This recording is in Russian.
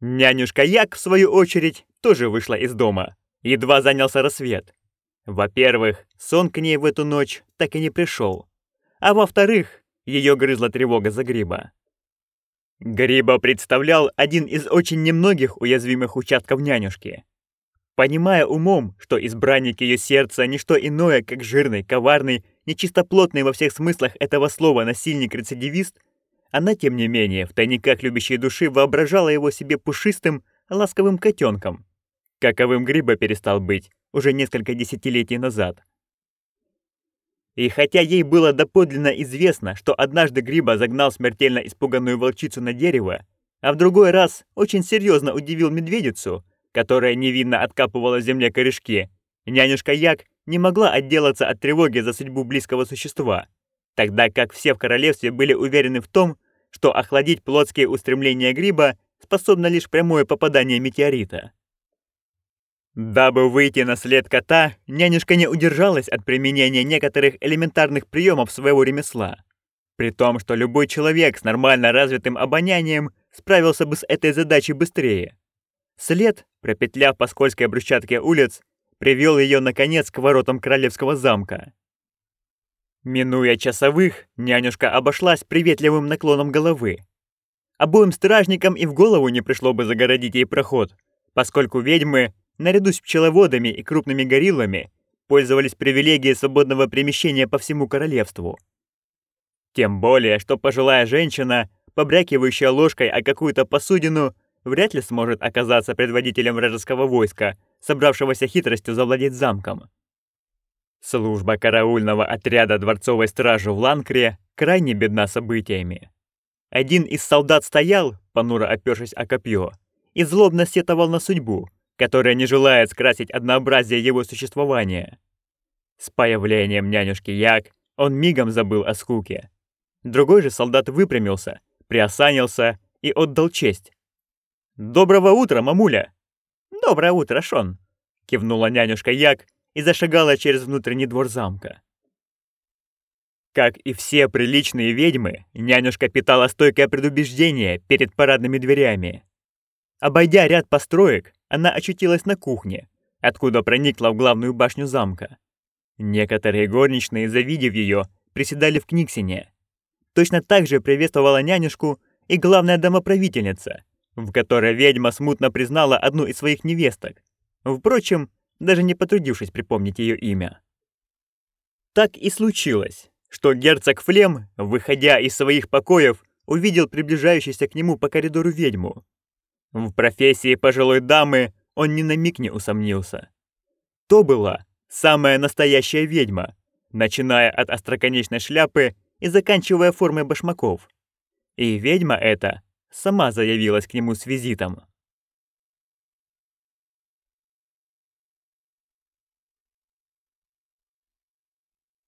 Нянюшка Як, в свою очередь, тоже вышла из дома. Едва занялся рассвет. Во-первых, сон к ней в эту ночь так и не пришел. А во-вторых, ее грызла тревога за Гриба. Гриба представлял один из очень немногих уязвимых участков нянюшки. Понимая умом, что избранник ее сердца – не что иное, как жирный, коварный, нечистоплотный во всех смыслах этого слова насильник-рецидивист, она, тем не менее, в тайниках любящей души воображала его себе пушистым, ласковым котенком, каковым Гриба перестал быть уже несколько десятилетий назад. И хотя ей было доподлинно известно, что однажды Гриба загнал смертельно испуганную волчицу на дерево, а в другой раз очень серьезно удивил медведицу, которая невинно откапывала земле корешки, нянюшка Як не могла отделаться от тревоги за судьбу близкого существа, тогда как все в королевстве были уверены в том, что охладить плотские устремления Гриба способно лишь прямое попадание метеорита. Дабы выйти на след кота, нянюшка не удержалась от применения некоторых элементарных приемов своего ремесла. При том, что любой человек с нормально развитым обонянием справился бы с этой задачей быстрее. След, пропетляв по скользкой брусчатке улиц, привел ее наконец к воротам королевского замка. Минуя часовых, нянюшка обошлась приветливым наклоном головы. Обоим стражникам и в голову не пришло бы загородить ей проход, поскольку ведьмы наряду с пчеловодами и крупными гориллами, пользовались привилегией свободного перемещения по всему королевству. Тем более, что пожилая женщина, побрякивающая ложкой о какую-то посудину, вряд ли сможет оказаться предводителем вражеского войска, собравшегося хитростью завладеть замком. Служба караульного отряда дворцовой стражи в Ланкре крайне бедна событиями. Один из солдат стоял, понуро опёршись о копье, и злобно сетовал на судьбу, которая не желает скрасить однообразие его существования. С появлением нянюшки Як он мигом забыл о скуке. Другой же солдат выпрямился, приосанился и отдал честь. «Доброго утра, мамуля!» «Доброе утро, Шон!» — кивнула нянюшка Як и зашагала через внутренний двор замка. Как и все приличные ведьмы, нянюшка питала стойкое предубеждение перед парадными дверями. Обойдя ряд построек, она очутилась на кухне, откуда проникла в главную башню замка. Некоторые горничные, завидев ее, приседали в книгсине. Точно так же приветствовала нянюшку и главная домоправительница, в которой ведьма смутно признала одну из своих невесток, впрочем, даже не потрудившись припомнить ее имя. Так и случилось, что герцог Флем, выходя из своих покоев, увидел приближающуюся к нему по коридору ведьму, в профессии пожилой дамы он ни на миг не усомнился. То была самая настоящая ведьма, начиная от остроконечной шляпы и заканчивая формой башмаков. И ведьма эта сама заявилась к нему с визитом.